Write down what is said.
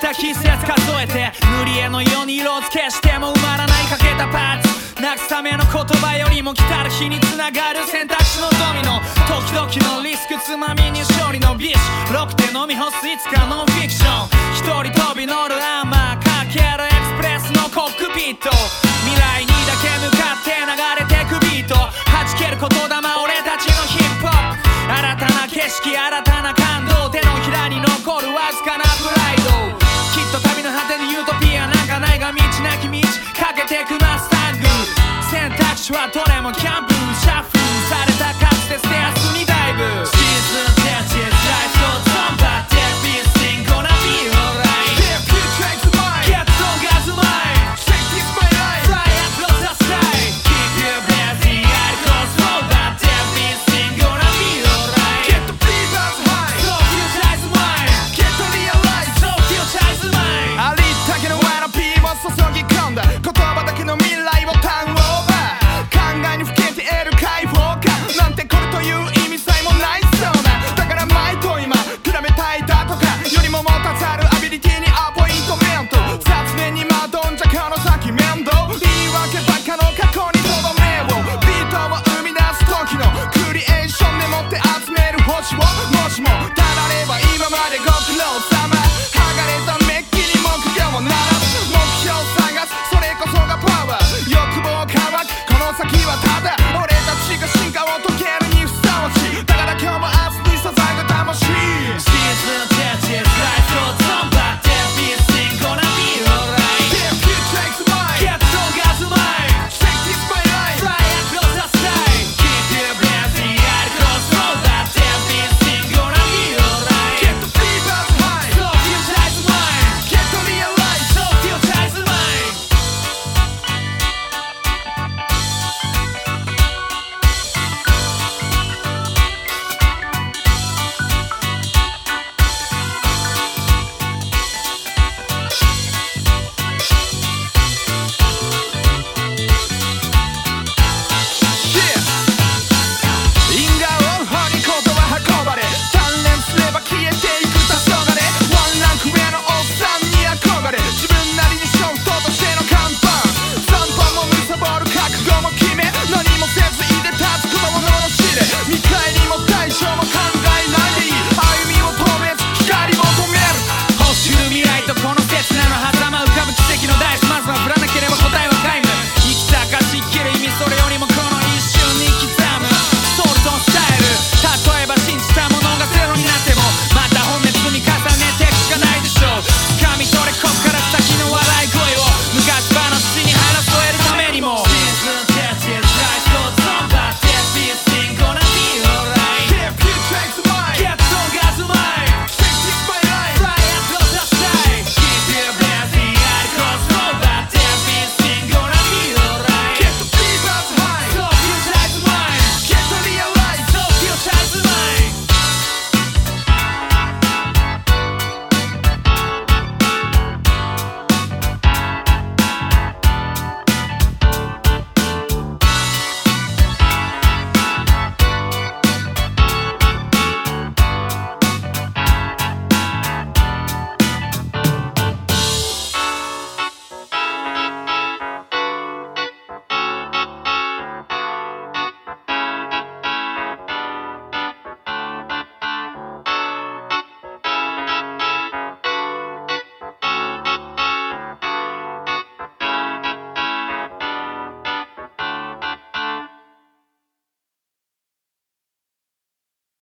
った季節数えて塗り絵のように色付けしても埋まらないかけたパーツなくすための言葉よりも来たる日につながる選択肢のドミノ時々のリスクつまみに勝利のビッシュ。ロックで飲み干すいつかノンフィクション一人飛び乗るアーマーかけるエクスプレスのコックピット。未来にだけ向かってな